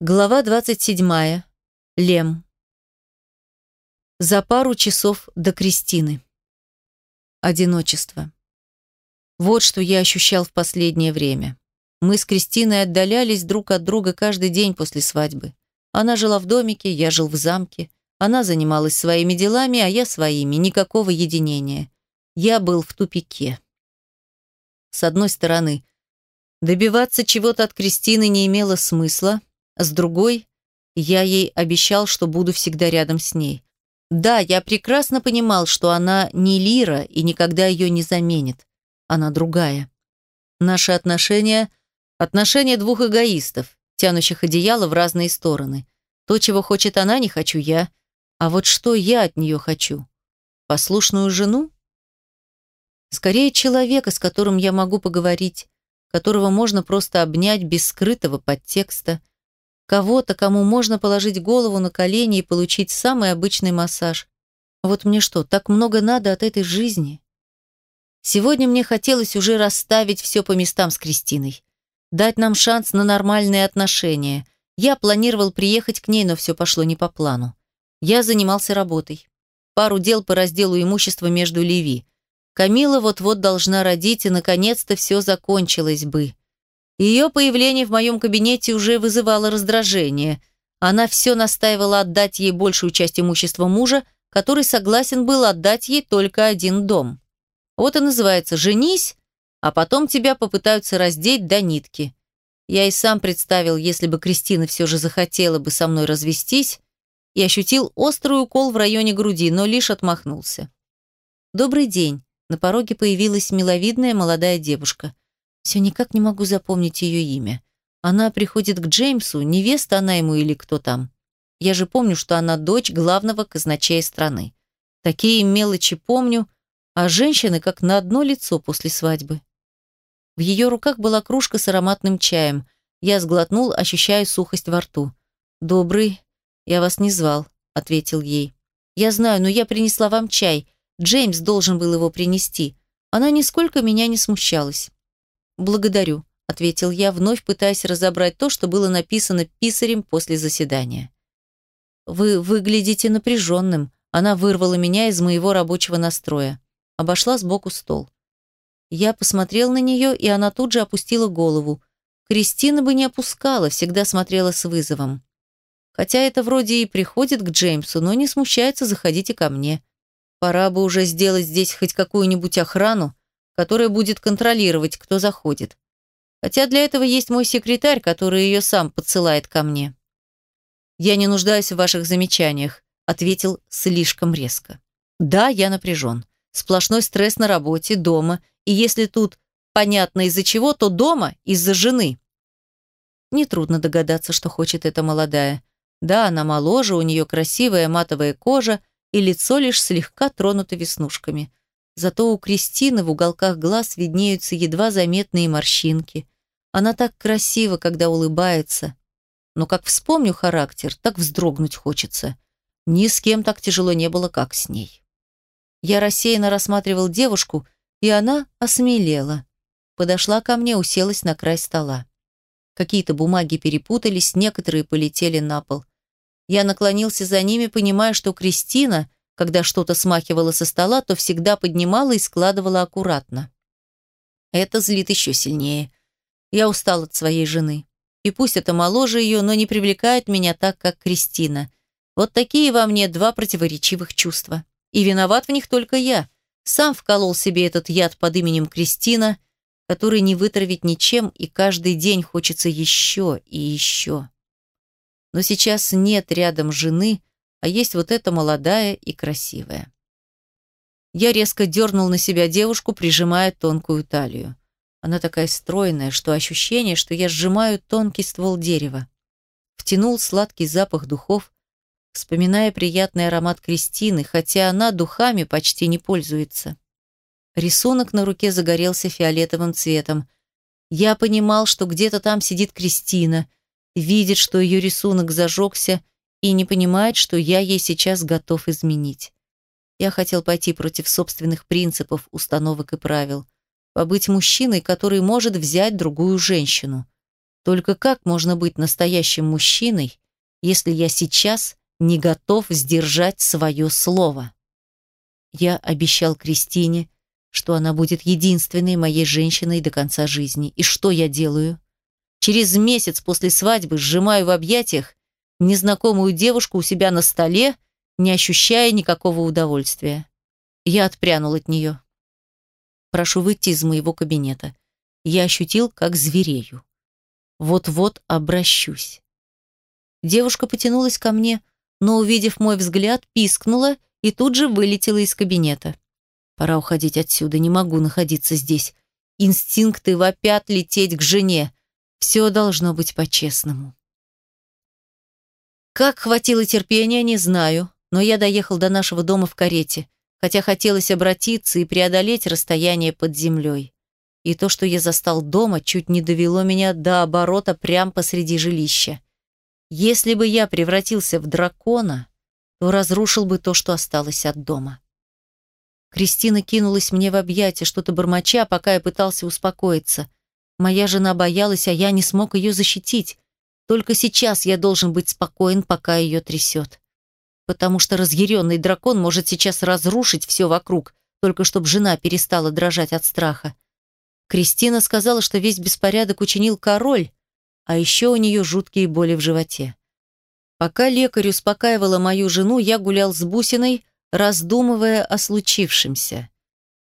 Глава 27. Лем. За пару часов до Кристины. Одиночество. Вот что я ощущал в последнее время. Мы с Кристиной отдалялись друг от друга каждый день после свадьбы. Она жила в домике, я жил в замке. Она занималась своими делами, а я своими. Никакого единения. Я был в тупике. С одной стороны, добиваться чего-то от Кристины не имело смысла, с другой, я ей обещал, что буду всегда рядом с ней. Да, я прекрасно понимал, что она не Лира и никогда ее не заменит. Она другая. Наши отношения – отношения двух эгоистов, тянущих одеяло в разные стороны. То, чего хочет она, не хочу я. А вот что я от нее хочу? Послушную жену? Скорее, человека, с которым я могу поговорить, которого можно просто обнять без скрытого подтекста, Кого-то, кому можно положить голову на колени и получить самый обычный массаж. Вот мне что, так много надо от этой жизни? Сегодня мне хотелось уже расставить все по местам с Кристиной. Дать нам шанс на нормальные отношения. Я планировал приехать к ней, но все пошло не по плану. Я занимался работой. Пару дел по разделу имущества между Леви. Камила вот-вот должна родить, и наконец-то все закончилось бы. Ее появление в моем кабинете уже вызывало раздражение. Она все настаивала отдать ей большую часть имущества мужа, который согласен был отдать ей только один дом. Вот и называется «женись», а потом тебя попытаются раздеть до нитки. Я и сам представил, если бы Кристина все же захотела бы со мной развестись, и ощутил острый укол в районе груди, но лишь отмахнулся. «Добрый день». На пороге появилась миловидная молодая девушка. Все никак не могу запомнить ее имя. Она приходит к Джеймсу, невеста она ему или кто там. Я же помню, что она дочь главного казначея страны. Такие мелочи помню, а женщины как на одно лицо после свадьбы. В ее руках была кружка с ароматным чаем. Я сглотнул, ощущая сухость во рту. «Добрый, я вас не звал», — ответил ей. «Я знаю, но я принесла вам чай. Джеймс должен был его принести». Она нисколько меня не смущалась. «Благодарю», — ответил я, вновь пытаясь разобрать то, что было написано писарем после заседания. «Вы выглядите напряженным», — она вырвала меня из моего рабочего настроя. Обошла сбоку стол. Я посмотрел на нее, и она тут же опустила голову. Кристина бы не опускала, всегда смотрела с вызовом. Хотя это вроде и приходит к Джеймсу, но не смущается заходить и ко мне. Пора бы уже сделать здесь хоть какую-нибудь охрану, которая будет контролировать, кто заходит. Хотя для этого есть мой секретарь, который ее сам подсылает ко мне. «Я не нуждаюсь в ваших замечаниях», — ответил слишком резко. «Да, я напряжен. Сплошной стресс на работе, дома, и если тут понятно из-за чего, то дома из-за жены». Нетрудно догадаться, что хочет эта молодая. Да, она моложе, у нее красивая матовая кожа, и лицо лишь слегка тронуто веснушками. Зато у Кристины в уголках глаз виднеются едва заметные морщинки. Она так красива, когда улыбается. Но как вспомню характер, так вздрогнуть хочется. Ни с кем так тяжело не было, как с ней. Я рассеянно рассматривал девушку, и она осмелела. Подошла ко мне, уселась на край стола. Какие-то бумаги перепутались, некоторые полетели на пол. Я наклонился за ними, понимая, что Кристина когда что-то смахивала со стола, то всегда поднимала и складывала аккуратно. Это злит еще сильнее. Я устал от своей жены. И пусть это моложе ее, но не привлекает меня так, как Кристина. Вот такие во мне два противоречивых чувства. И виноват в них только я. Сам вколол себе этот яд под именем Кристина, который не вытравить ничем, и каждый день хочется еще и еще. Но сейчас нет рядом жены, а есть вот эта молодая и красивая. Я резко дернул на себя девушку, прижимая тонкую талию. Она такая стройная, что ощущение, что я сжимаю тонкий ствол дерева. Втянул сладкий запах духов, вспоминая приятный аромат Кристины, хотя она духами почти не пользуется. Рисунок на руке загорелся фиолетовым цветом. Я понимал, что где-то там сидит Кристина, видит, что ее рисунок зажегся, и не понимает, что я ей сейчас готов изменить. Я хотел пойти против собственных принципов, установок и правил. Побыть мужчиной, который может взять другую женщину. Только как можно быть настоящим мужчиной, если я сейчас не готов сдержать свое слово? Я обещал Кристине, что она будет единственной моей женщиной до конца жизни. И что я делаю? Через месяц после свадьбы сжимаю в объятиях незнакомую девушку у себя на столе, не ощущая никакого удовольствия. Я отпрянул от нее. Прошу выйти из моего кабинета. Я ощутил, как зверею. Вот-вот обращусь. Девушка потянулась ко мне, но, увидев мой взгляд, пискнула и тут же вылетела из кабинета. Пора уходить отсюда, не могу находиться здесь. Инстинкты вопят лететь к жене. Все должно быть по-честному. Как хватило терпения, не знаю, но я доехал до нашего дома в карете, хотя хотелось обратиться и преодолеть расстояние под землей. И то, что я застал дома, чуть не довело меня до оборота прямо посреди жилища. Если бы я превратился в дракона, то разрушил бы то, что осталось от дома. Кристина кинулась мне в объятия, что-то бормоча, пока я пытался успокоиться. Моя жена боялась, а я не смог ее защитить. Только сейчас я должен быть спокоен, пока ее трясет. Потому что разъяренный дракон может сейчас разрушить все вокруг, только чтобы жена перестала дрожать от страха. Кристина сказала, что весь беспорядок учинил король, а еще у нее жуткие боли в животе. Пока лекарь успокаивала мою жену, я гулял с бусиной, раздумывая о случившемся.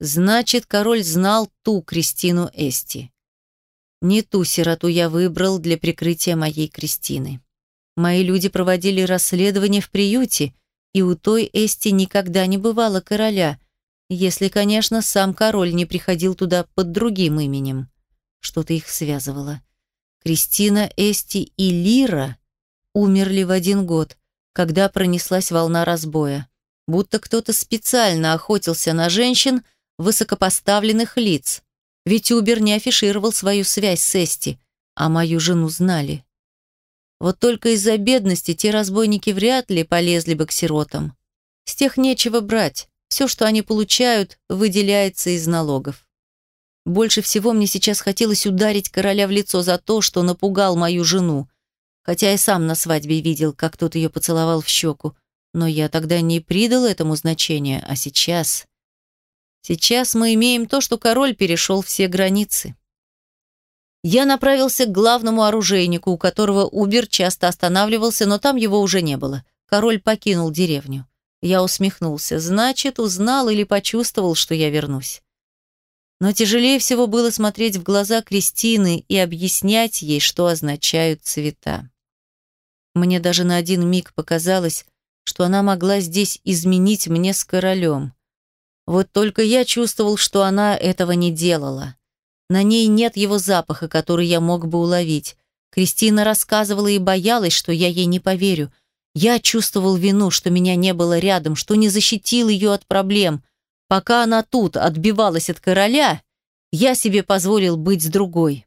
Значит, король знал ту Кристину Эсти. Не ту сироту я выбрал для прикрытия моей Кристины. Мои люди проводили расследование в приюте, и у той Эсти никогда не бывало короля, если, конечно, сам король не приходил туда под другим именем. Что-то их связывало. Кристина, Эсти и Лира умерли в один год, когда пронеслась волна разбоя. Будто кто-то специально охотился на женщин высокопоставленных лиц. Ведь Убер не афишировал свою связь с Эсти, а мою жену знали. Вот только из-за бедности те разбойники вряд ли полезли бы к сиротам. С тех нечего брать. Все, что они получают, выделяется из налогов. Больше всего мне сейчас хотелось ударить короля в лицо за то, что напугал мою жену. Хотя и сам на свадьбе видел, как тот ее поцеловал в щеку. Но я тогда не придал этому значения, а сейчас... Сейчас мы имеем то, что король перешел все границы. Я направился к главному оружейнику, у которого Убер часто останавливался, но там его уже не было. Король покинул деревню. Я усмехнулся. Значит, узнал или почувствовал, что я вернусь. Но тяжелее всего было смотреть в глаза Кристины и объяснять ей, что означают цвета. Мне даже на один миг показалось, что она могла здесь изменить мне с королем. Вот только я чувствовал, что она этого не делала. На ней нет его запаха, который я мог бы уловить. Кристина рассказывала и боялась, что я ей не поверю – я чувствовал вину, что меня не было рядом, что не защитил ее от проблем. Пока она тут отбивалась от короля, я себе позволил быть с другой.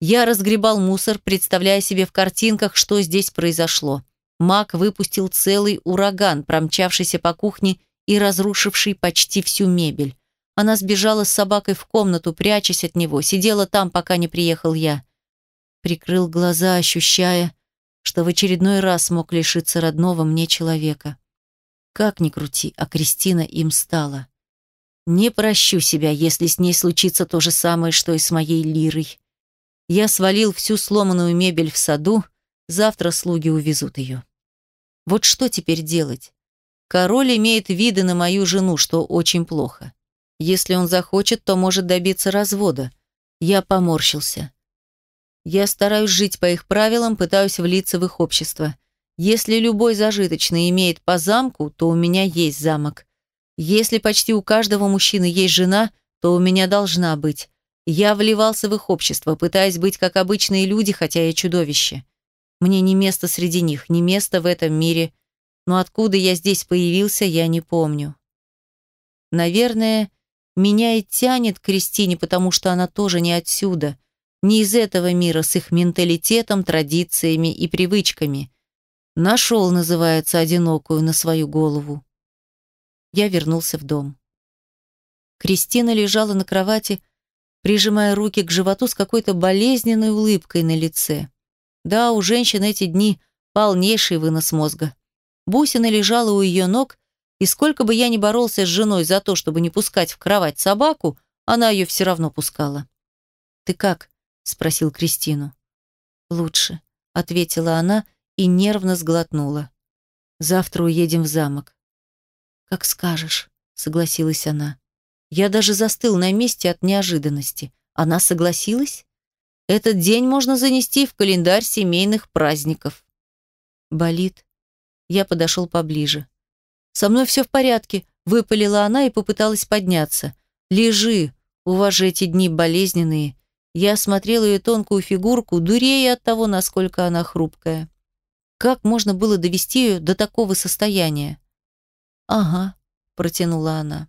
Я разгребал мусор, представляя себе в картинках, что здесь произошло. Маг выпустил целый ураган, промчавшийся по кухне и разрушивший почти всю мебель. Она сбежала с собакой в комнату, прячась от него, сидела там, пока не приехал я. Прикрыл глаза, ощущая, что в очередной раз мог лишиться родного мне человека. Как ни крути, а Кристина им стала. Не прощу себя, если с ней случится то же самое, что и с моей лирой. Я свалил всю сломанную мебель в саду, завтра слуги увезут ее. Вот что теперь делать? Король имеет виды на мою жену, что очень плохо. Если он захочет, то может добиться развода. Я поморщился. Я стараюсь жить по их правилам, пытаюсь влиться в их общество. Если любой зажиточный имеет по замку, то у меня есть замок. Если почти у каждого мужчины есть жена, то у меня должна быть. Я вливался в их общество, пытаясь быть как обычные люди, хотя я чудовище. Мне не место среди них, не место в этом мире. Но откуда я здесь появился, я не помню. Наверное, меня и тянет к Кристине, потому что она тоже не отсюда – не из этого мира с их менталитетом, традициями и привычками. Нашел, называется, одинокую на свою голову. Я вернулся в дом. Кристина лежала на кровати, прижимая руки к животу с какой-то болезненной улыбкой на лице. Да, у женщин эти дни полнейший вынос мозга. Бусина лежала у ее ног, и сколько бы я ни боролся с женой за то, чтобы не пускать в кровать собаку, она ее все равно пускала. «Ты как?» – спросил Кристину. «Лучше», – ответила она и нервно сглотнула. «Завтра уедем в замок». «Как скажешь», – согласилась она. Я даже застыл на месте от неожиданности. Она согласилась? Этот день можно занести в календарь семейных праздников. Болит. Я подошел поближе. «Со мной все в порядке», — выпалила она и попыталась подняться. «Лежи, у вас же эти дни болезненные». Я осмотрел ее тонкую фигурку, дурея от того, насколько она хрупкая. Как можно было довести ее до такого состояния? «Ага», — протянула она.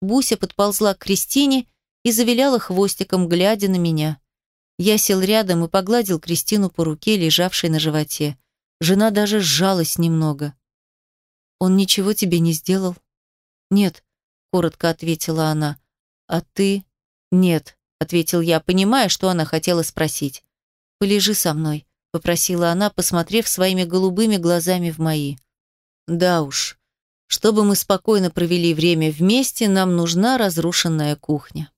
Буся подползла к Кристине и завиляла хвостиком, глядя на меня. Я сел рядом и погладил Кристину по руке, лежавшей на животе. Жена даже сжалась немного. «Он ничего тебе не сделал?» «Нет», — коротко ответила она. «А ты?» «Нет», — ответил я, понимая, что она хотела спросить. «Полежи со мной», — попросила она, посмотрев своими голубыми глазами в мои. «Да уж, чтобы мы спокойно провели время вместе, нам нужна разрушенная кухня».